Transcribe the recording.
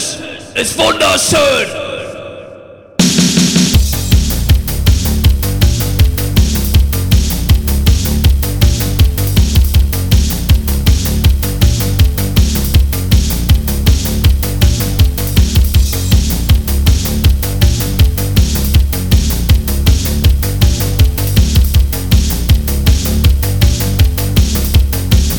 It's ist wunderschön.